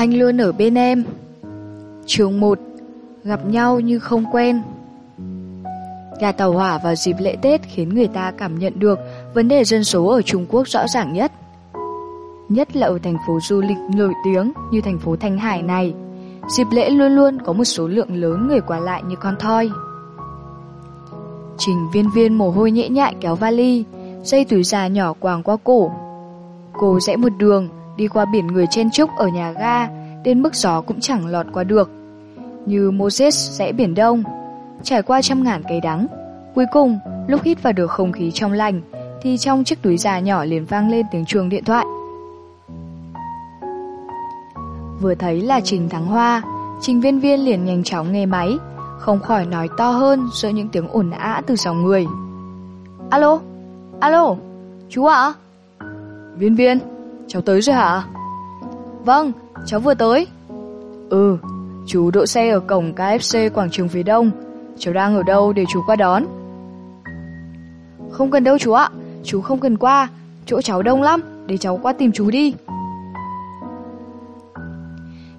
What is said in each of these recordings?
Anh luôn ở bên em trường 1 Gặp nhau như không quen Gà tàu hỏa vào dịp lễ Tết khiến người ta cảm nhận được vấn đề dân số ở Trung Quốc rõ ràng nhất. Nhất là ở thành phố du lịch nổi tiếng như thành phố Thanh Hải này. Dịp lễ luôn luôn có một số lượng lớn người qua lại như con thoi. Trình viên viên mồ hôi nhễ nhại kéo vali, dây túi già nhỏ quàng qua cổ. Cô rẽ một đường, đi qua biển người chen trúc ở nhà ga, đến mức gió cũng chẳng lọt qua được. Như Moses rẽ biển đông, trải qua trăm ngàn cây đắng. Cuối cùng, lúc hít vào được không khí trong lành, thì trong chiếc túi già nhỏ liền vang lên tiếng chuông điện thoại. Vừa thấy là Trình Thắng Hoa, Trình Viên Viên liền nhanh chóng nghe máy, không khỏi nói to hơn giữa những tiếng ồn ã từ dòng người. Alo, alo, chú ạ? Viên Viên, cháu tới rồi hả? Vâng, cháu vừa tới. Ừ, chú đỗ xe ở cổng KFC quảng trường phía đông, cháu đang ở đâu để chú qua đón? Không cần đâu chú ạ, chú không cần qua, chỗ cháu đông lắm, để cháu qua tìm chú đi.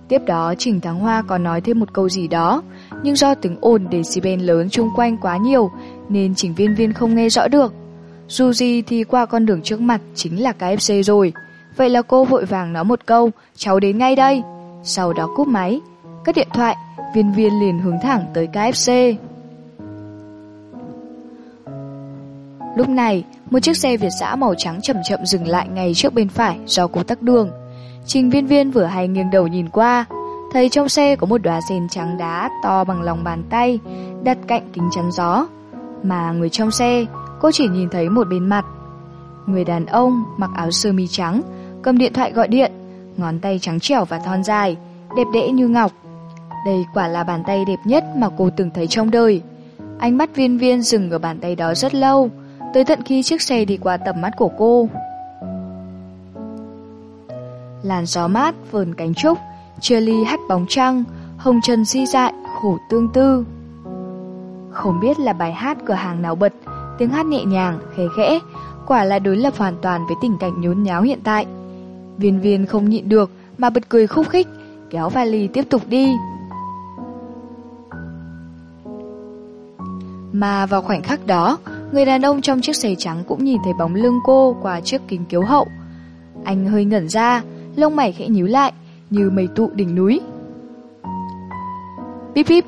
Tiếp đó Trình Thắng Hoa còn nói thêm một câu gì đó, nhưng do tiếng ồn decibel lớn chung quanh quá nhiều nên Trình Viên Viên không nghe rõ được. Dù gì thì qua con đường trước mặt chính là KFC rồi, vậy là cô vội vàng nói một câu, cháu đến ngay đây. Sau đó cúp máy, cất điện thoại, Viên Viên liền hướng thẳng tới KFC. Lúc này, một chiếc xe Việt giã màu trắng chậm chậm dừng lại ngay trước bên phải do cố tắc đường. Trình viên viên vừa hay nghiêng đầu nhìn qua, thấy trong xe có một đóa sen trắng đá to bằng lòng bàn tay, đặt cạnh kính chắn gió. Mà người trong xe, cô chỉ nhìn thấy một bên mặt. Người đàn ông mặc áo sơ mi trắng, cầm điện thoại gọi điện, ngón tay trắng trẻo và thon dài, đẹp đẽ như ngọc. Đây quả là bàn tay đẹp nhất mà cô từng thấy trong đời. Ánh mắt viên viên dừng ở bàn tay đó rất lâu, tới tận khi chiếc xe đi qua tầm mắt của cô. Làn gió mát vườn cánh trúc, chia ly hắt bóng trăng, hồng trần di dại, khổ tương tư. Không biết là bài hát cửa hàng nào bật, tiếng hát nhẹ nhàng, khẽ khẽ, quả là đối lập hoàn toàn với tình cảnh nhốn nháo hiện tại. Viên viên không nhịn được mà bật cười khúc khích, kéo vali tiếp tục đi. Mà vào khoảnh khắc đó, người đàn ông trong chiếc xe trắng cũng nhìn thấy bóng lưng cô qua chiếc kính kiếu hậu. Anh hơi ngẩn ra, lông mày khẽ nhíu lại, như mây tụ đỉnh núi. Bíp bíp.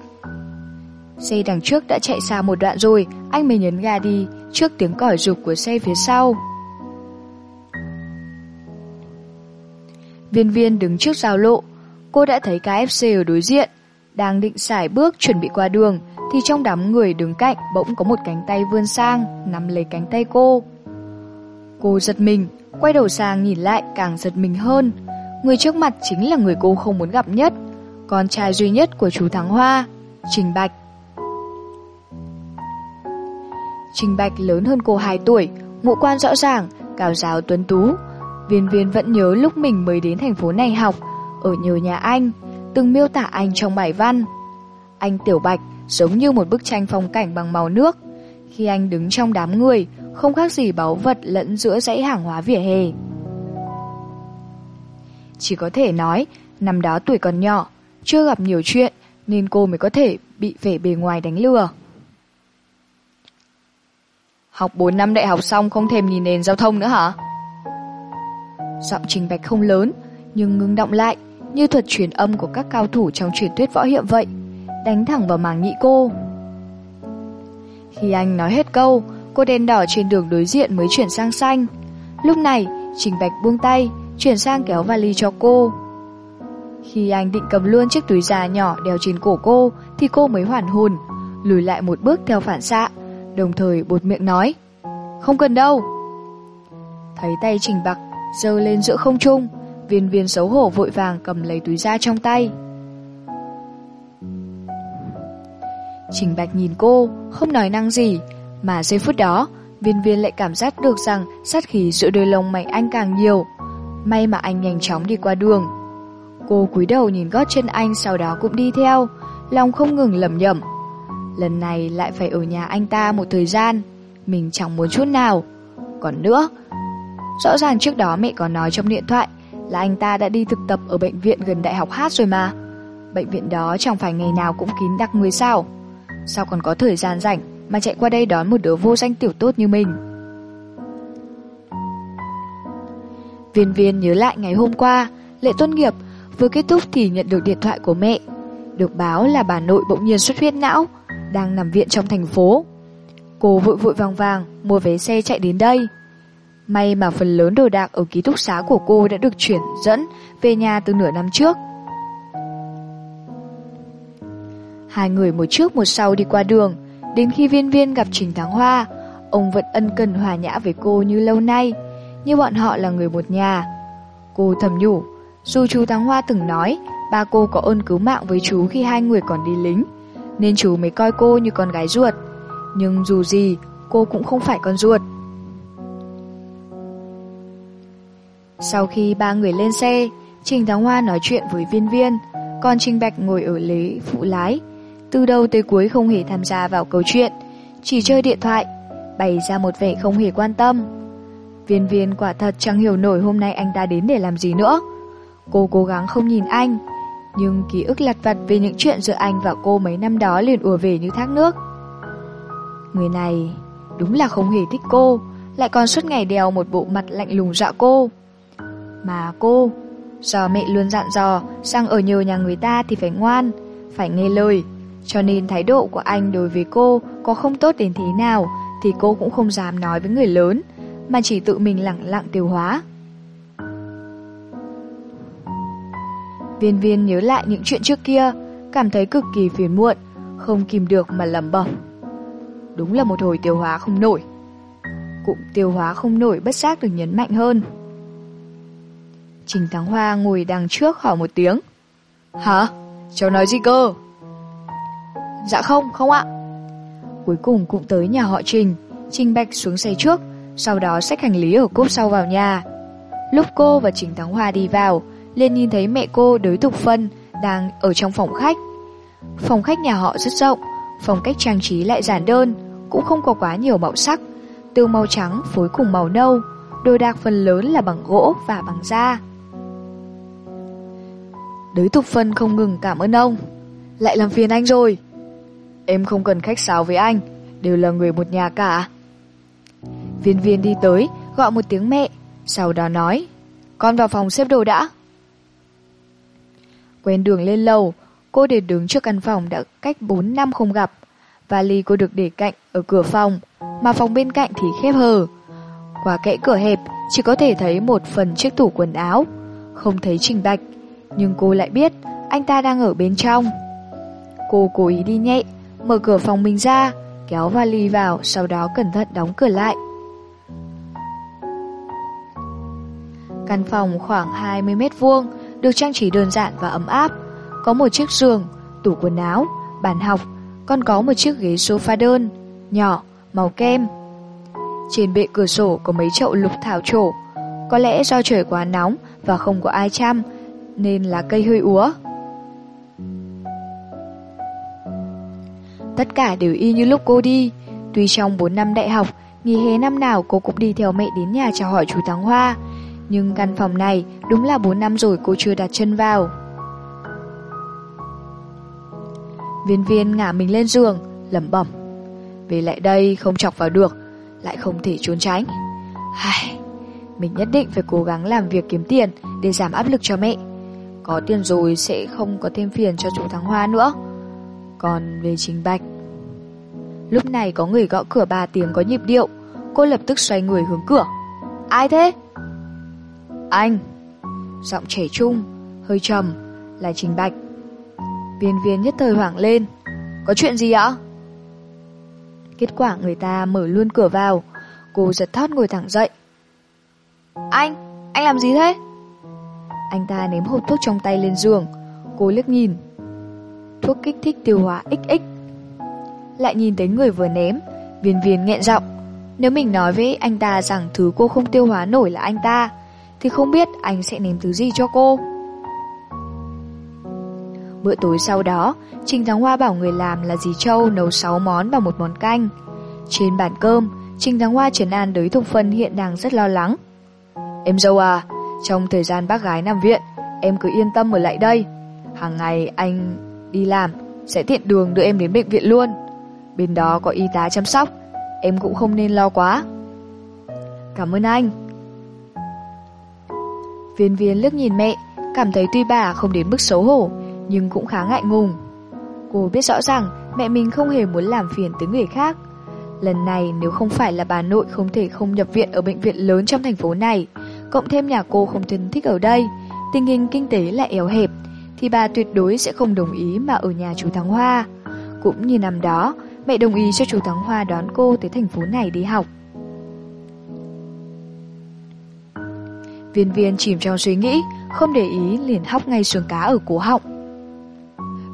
Xe đằng trước đã chạy xa một đoạn rồi, anh mới nhấn ga đi, trước tiếng còi rục của xe phía sau. Viên viên đứng trước giao lộ, cô đã thấy KFC ở đối diện, đang định xài bước chuẩn bị qua đường, thì trong đám người đứng cạnh bỗng có một cánh tay vươn sang, nắm lấy cánh tay cô. Cô giật mình, quay đầu sang nhìn lại càng giật mình hơn. Người trước mặt chính là người cô không muốn gặp nhất, con trai duy nhất của chú Thắng Hoa, Trình Bạch. Trình Bạch lớn hơn cô 2 tuổi, ngũ quan rõ ràng, cao giáo tuấn tú. Viên viên vẫn nhớ lúc mình mới đến thành phố này học, ở nhờ nhà anh, từng miêu tả anh trong bài văn. Anh Tiểu Bạch giống như một bức tranh phong cảnh bằng màu nước. Khi anh đứng trong đám người, không khác gì báu vật lẫn giữa dãy hàng hóa vỉa hè. Chỉ có thể nói, năm đó tuổi còn nhỏ, chưa gặp nhiều chuyện, nên cô mới có thể bị vẻ bề ngoài đánh lừa. Học 4 năm đại học xong không thèm nhìn nền giao thông nữa hả? Giọng trình bạch không lớn, nhưng ngưng động lại, như thuật truyền âm của các cao thủ trong truyền thuyết võ hiệp vậy, đánh thẳng vào màng nhị cô. Khi anh nói hết câu, cô đèn đỏ trên đường đối diện mới chuyển sang xanh. Lúc này, Trình Bạch buông tay, chuyển sang kéo vali cho cô. Khi anh định cầm luôn chiếc túi già nhỏ đeo trên cổ cô, thì cô mới hoàn hồn, lùi lại một bước theo phản xạ, đồng thời bột miệng nói, không cần đâu. Thấy tay Trình Bạch giơ lên giữa không trung, viên viên xấu hổ vội vàng cầm lấy túi da trong tay. Trình Bạch nhìn cô, không nói năng gì, mà giây phút đó, viên viên lại cảm giác được rằng sát khí giữa đôi lông mày anh càng nhiều. May mà anh nhanh chóng đi qua đường. Cô cúi đầu nhìn gót chân anh sau đó cũng đi theo, lòng không ngừng lầm nhầm. Lần này lại phải ở nhà anh ta một thời gian, mình chẳng muốn chút nào. Còn nữa, rõ ràng trước đó mẹ có nói trong điện thoại là anh ta đã đi thực tập ở bệnh viện gần đại học hát rồi mà. Bệnh viện đó chẳng phải ngày nào cũng kín đặc người sao. Sao còn có thời gian rảnh mà chạy qua đây đón một đứa vô danh tiểu tốt như mình. Viên viên nhớ lại ngày hôm qua, lễ tốt nghiệp vừa kết thúc thì nhận được điện thoại của mẹ. Được báo là bà nội bỗng nhiên xuất huyết não, đang nằm viện trong thành phố. Cô vội vội vàng vàng mua vé xe chạy đến đây. May mà phần lớn đồ đạc ở ký túc xá của cô đã được chuyển dẫn về nhà từ nửa năm trước. Hai người một trước một sau đi qua đường, đến khi viên viên gặp Trình Thắng Hoa, ông vẫn ân cần hòa nhã với cô như lâu nay, như bọn họ là người một nhà. Cô thầm nhủ, dù chú Thắng Hoa từng nói ba cô có ơn cứu mạng với chú khi hai người còn đi lính, nên chú mới coi cô như con gái ruột. Nhưng dù gì, cô cũng không phải con ruột. Sau khi ba người lên xe, Trình Thắng Hoa nói chuyện với viên viên, còn Trình Bạch ngồi ở lế phụ lái. Từ đầu tới cuối không hề tham gia vào câu chuyện, chỉ chơi điện thoại, bày ra một vẻ không hề quan tâm. Viên viên quả thật chẳng hiểu nổi hôm nay anh ta đến để làm gì nữa. Cô cố gắng không nhìn anh, nhưng ký ức lặt vặt về những chuyện giữa anh và cô mấy năm đó liền ùa về như thác nước. Người này đúng là không hề thích cô, lại còn suốt ngày đèo một bộ mặt lạnh lùng dọa cô. Mà cô, do mẹ luôn dặn dò sang ở nhờ nhà người ta thì phải ngoan, phải nghe lời, cho nên thái độ của anh đối với cô có không tốt đến thế nào thì cô cũng không dám nói với người lớn, mà chỉ tự mình lặng lặng tiêu hóa. Viên viên nhớ lại những chuyện trước kia, cảm thấy cực kỳ phiền muộn, không kìm được mà lẩm bẩm. Đúng là một hồi tiêu hóa không nổi. Cụm tiêu hóa không nổi bất giác được nhấn mạnh hơn. Trình Thắng Hoa ngồi đằng trước hỏi một tiếng. Hả? Cháu nói gì cơ? Dạ không, không ạ. Cuối cùng cũng tới nhà họ Trình, Trình Bạch xuống xe trước, sau đó xách hành lý ở cốp sau vào nhà. Lúc cô và Trình Thắng Hoa đi vào, liền nhìn thấy mẹ cô đối tục Phân đang ở trong phòng khách. Phòng khách nhà họ rất rộng, phong cách trang trí lại giản đơn, cũng không có quá nhiều màu sắc, từ màu trắng phối cùng màu nâu, đồ đạc phần lớn là bằng gỗ và bằng da. Đới Thục Phân không ngừng cảm ơn ông, lại làm phiền anh rồi. Em không cần khách sáo với anh, đều là người một nhà cả. Viên viên đi tới, gọi một tiếng mẹ, sau đó nói, con vào phòng xếp đồ đã. Quen đường lên lầu, cô để đứng trước căn phòng đã cách 4 năm không gặp. Vali cô được để cạnh ở cửa phòng, mà phòng bên cạnh thì khép hờ. Qua kẽ cửa hẹp, chỉ có thể thấy một phần chiếc tủ quần áo, không thấy Trình Bạch, nhưng cô lại biết anh ta đang ở bên trong. Cô cố ý đi nhẹ, mở cửa phòng mình ra, kéo vali vào, sau đó cẩn thận đóng cửa lại. Căn phòng khoảng 20 mét vuông, được trang trí đơn giản và ấm áp. Có một chiếc giường, tủ quần áo, bàn học, còn có một chiếc ghế sofa đơn, nhỏ, màu kem. Trên bệ cửa sổ có mấy chậu lục thảo trổ. Có lẽ do trời quá nóng và không có ai chăm, nên là cây hơi úa. Tất cả đều y như lúc cô đi. Tuy trong 4 năm đại học, nghỉ hè năm nào cô cũng đi theo mẹ đến nhà chào hỏi chú Thắng Hoa. Nhưng căn phòng này đúng là 4 năm rồi cô chưa đặt chân vào. Viên viên ngả mình lên giường, lẩm bẩm. Về lại đây không chọc vào được, lại không thể trốn tránh. Ai, mình nhất định phải cố gắng làm việc kiếm tiền để giảm áp lực cho mẹ. Có tiền rồi sẽ không có thêm phiền cho chú Thắng Hoa nữa. Còn về Trình Bạch Lúc này có người gõ cửa ba tiếng có nhịp điệu Cô lập tức xoay người hướng cửa Ai thế? Anh Giọng trẻ trung Hơi trầm Là Trình Bạch Viên viên nhất thời hoảng lên Có chuyện gì ạ? Kết quả người ta mở luôn cửa vào Cô giật thót ngồi thẳng dậy Anh, anh làm gì thế? Anh ta ném hộp thuốc trong tay lên giường Cô liếc nhìn thuốc kích thích tiêu hóa XX. Lại nhìn thấy người vừa ném, viên viên nghẹn giọng. Nếu mình nói với anh ta rằng thứ cô không tiêu hóa nổi là anh ta, thì không biết anh sẽ ném thứ gì cho cô. Bữa tối sau đó, Trình Thắng Hoa bảo người làm là dì Châu nấu 6 món và một món canh. Trên bàn cơm, Trình Thắng Hoa trấn an đới Thục Phân hiện đang rất lo lắng. Em dâu à, trong thời gian bác gái nằm viện, em cứ yên tâm ở lại đây. Hàng ngày anh đi làm, sẽ tiện đường đưa em đến bệnh viện luôn. Bên đó có y tá chăm sóc, em cũng không nên lo quá. Cảm ơn anh. Viên viên liếc nhìn mẹ, cảm thấy tuy bà không đến mức xấu hổ, nhưng cũng khá ngại ngùng. Cô biết rõ rằng mẹ mình không hề muốn làm phiền tới người khác. Lần này nếu không phải là bà nội không thể không nhập viện ở bệnh viện lớn trong thành phố này, cộng thêm nhà cô không thân thích ở đây, tình hình kinh tế lại éo hẹp, thì bà tuyệt đối sẽ không đồng ý mà ở nhà chú Thắng Hoa. Cũng như năm đó, mẹ đồng ý cho chú Thắng Hoa đón cô tới thành phố này đi học. Viên viên chìm trong suy nghĩ, không để ý liền hóc ngay sườn cá ở cổ họng.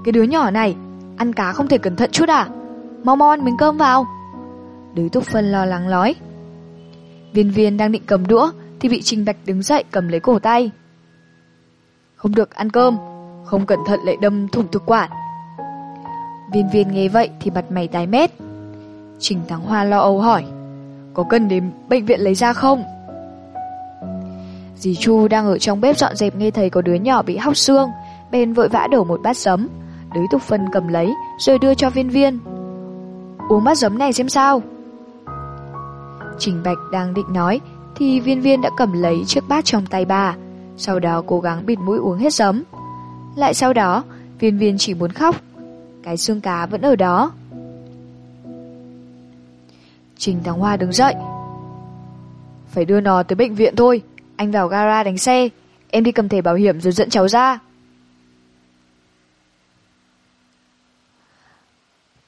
Cái đứa nhỏ này, ăn cá không thể cẩn thận chút à? Mau mau ăn miếng cơm vào. Đới Túc Phân lo lắng nói. Viên viên đang định cầm đũa, thì bị Trình Bạch đứng dậy cầm lấy cổ tay. Không được ăn cơm, không cẩn thận lại đâm thủng thực quản. Viên viên nghe vậy thì mặt mày tái mét. Trình Thắng Hoa lo âu hỏi, có cần đến bệnh viện lấy ra không? Dì Chu đang ở trong bếp dọn dẹp nghe thấy có đứa nhỏ bị hóc xương, bên vội vã đổ một bát giấm. Đới tục phân cầm lấy rồi đưa cho viên viên. Uống bát giấm này xem sao. Trình Bạch đang định nói thì viên viên đã cầm lấy chiếc bát trong tay bà, sau đó cố gắng bịt mũi uống hết giấm. Lại sau đó, viên viên chỉ muốn khóc, cái xương cá vẫn ở đó. Trình Thắng Hoa đứng dậy. Phải đưa nó tới bệnh viện thôi, anh vào gara đánh xe, em đi cầm thẻ bảo hiểm rồi dẫn cháu ra.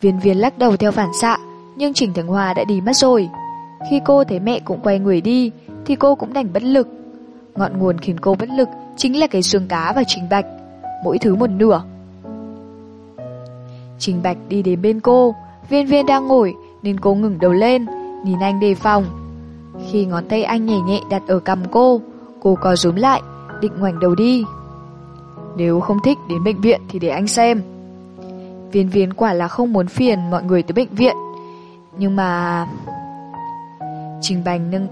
Viên viên lắc đầu theo phản xạ, nhưng Trình Thắng Hoa đã đi mất rồi. Khi cô thấy mẹ cũng quay người đi, thì cô cũng đành bất lực. Ngọn nguồn khiến cô bất lực chính là cái xương cá và Trình Bạch, mỗi thứ một nửa. Trình Bạch đi đến bên cô, viên viên đang ngồi nên cô ngừng đầu lên, nhìn anh đề phòng. Khi ngón tay anh nhẹ nhẹ đặt ở cằm cô, cô co rúm lại, định ngoảnh đầu đi. Nếu không thích đến bệnh viện thì để anh xem. Viên viên quả là không muốn phiền mọi người tới bệnh viện. Nhưng mà... Trình Bành nâng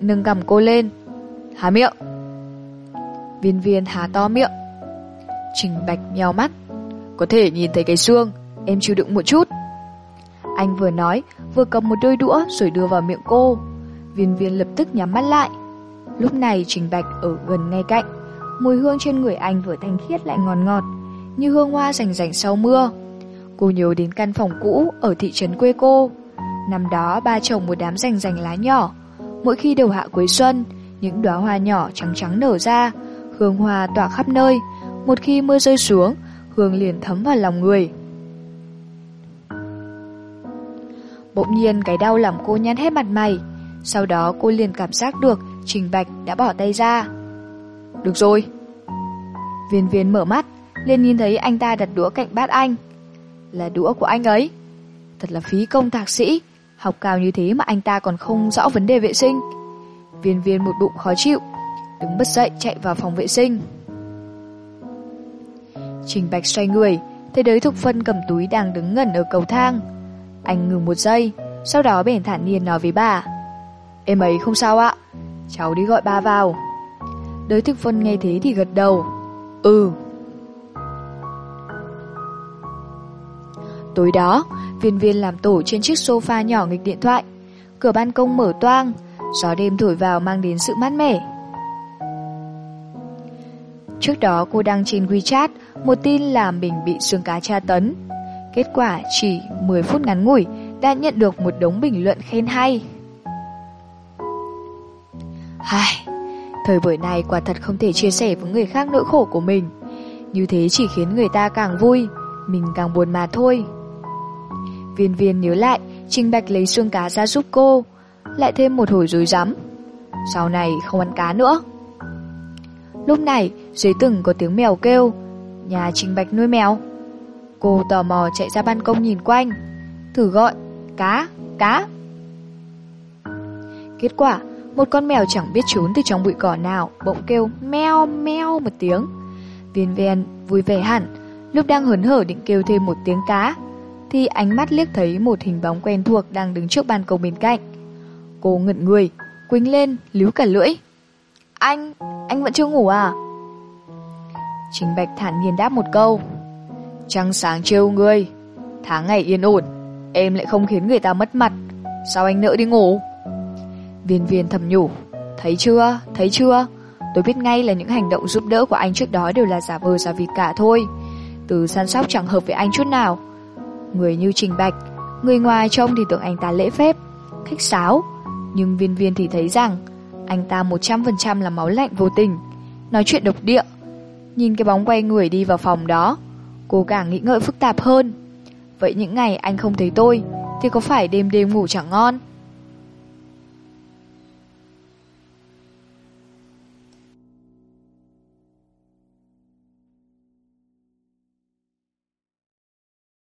nâng cầm cô lên. Há miệng. Viên viên há to miệng. Trình Bạch nheo mắt. Có thể nhìn thấy cái xương, em chịu đựng một chút. Anh vừa nói, vừa cầm một đôi đũa rồi đưa vào miệng cô. Viên viên lập tức nhắm mắt lại. Lúc này Trình Bạch ở gần ngay cạnh. Mùi hương trên người anh vừa thanh khiết lại ngọt ngọt, như hương hoa rành rành sau mưa. Cô nhớ đến căn phòng cũ ở thị trấn quê cô. Năm đó ba trồng một đám rành rành lá nhỏ, Mỗi khi đầu hạ cuối xuân, những đóa hoa nhỏ trắng trắng nở ra, hương hoa tỏa khắp nơi. Một khi mưa rơi xuống, hương liền thấm vào lòng người. Bỗng nhiên cái đau làm cô nhăn hết mặt mày. Sau đó cô liền cảm giác được Trình Bạch đã bỏ tay ra. Được rồi. Viên viên mở mắt, liền nhìn thấy anh ta đặt đũa cạnh bát anh. Là đũa của anh ấy. Thật là phí công thạc sĩ, Học cao như thế mà anh ta còn không rõ vấn đề vệ sinh. Viên viên một bụng khó chịu, Đứng bất dậy chạy vào phòng vệ sinh. Trình Bạch xoay người, Thấy đới Thục Phân cầm túi đang đứng ngẩn ở cầu thang. Anh ngừng một giây, Sau đó bền thản nhiên nói với bà. Em ấy không sao ạ, Cháu đi gọi ba vào. Đới Thục Phân nghe thế thì gật đầu. Ừ Tối đó, viên viên làm tổ trên chiếc sofa nhỏ nghịch điện thoại. Cửa ban công mở toang, gió đêm thổi vào mang đến sự mát mẻ. Trước đó cô đăng trên WeChat một tin là mình bị xương cá tra tấn. Kết quả chỉ 10 phút ngắn ngủi đã nhận được một đống bình luận khen hay. Hai, thời buổi này quả thật không thể chia sẻ với người khác nỗi khổ của mình. Như thế chỉ khiến người ta càng vui, mình càng buồn mà thôi. Viên viên nhớ lại, Trình Bạch lấy xương cá ra giúp cô, lại thêm một hồi rối rắm. Sau này không ăn cá nữa. Lúc này, dưới từng có tiếng mèo kêu, nhà Trình Bạch nuôi mèo. Cô tò mò chạy ra ban công nhìn quanh, thử gọi, cá, cá. Kết quả, một con mèo chẳng biết trốn từ trong bụi cỏ nào, bỗng kêu meo meo một tiếng. Viên viên vui vẻ hẳn, lúc đang hớn hở định kêu thêm một tiếng cá, thì ánh mắt liếc thấy một hình bóng quen thuộc đang đứng trước ban công bên cạnh. Cô ngẩn người, quỳnh lên, líu cả lưỡi. Anh, anh vẫn chưa ngủ à? Trình Bạch thản nhiên đáp một câu. Trăng sáng trêu ngươi, tháng ngày yên ổn, em lại không khiến người ta mất mặt. Sao anh nỡ đi ngủ? Viên viên thầm nhủ. Thấy chưa, thấy chưa? Tôi biết ngay là những hành động giúp đỡ của anh trước đó đều là giả vờ giả vịt cả thôi. Từ săn sóc chẳng hợp với anh chút nào. Người như Trình Bạch, người ngoài trông thì tưởng anh ta lễ phép, khách sáo. Nhưng viên viên thì thấy rằng anh ta 100% là máu lạnh vô tình, nói chuyện độc địa. Nhìn cái bóng quay người đi vào phòng đó, cô càng nghĩ ngợi phức tạp hơn. Vậy những ngày anh không thấy tôi, thì có phải đêm đêm ngủ chẳng ngon?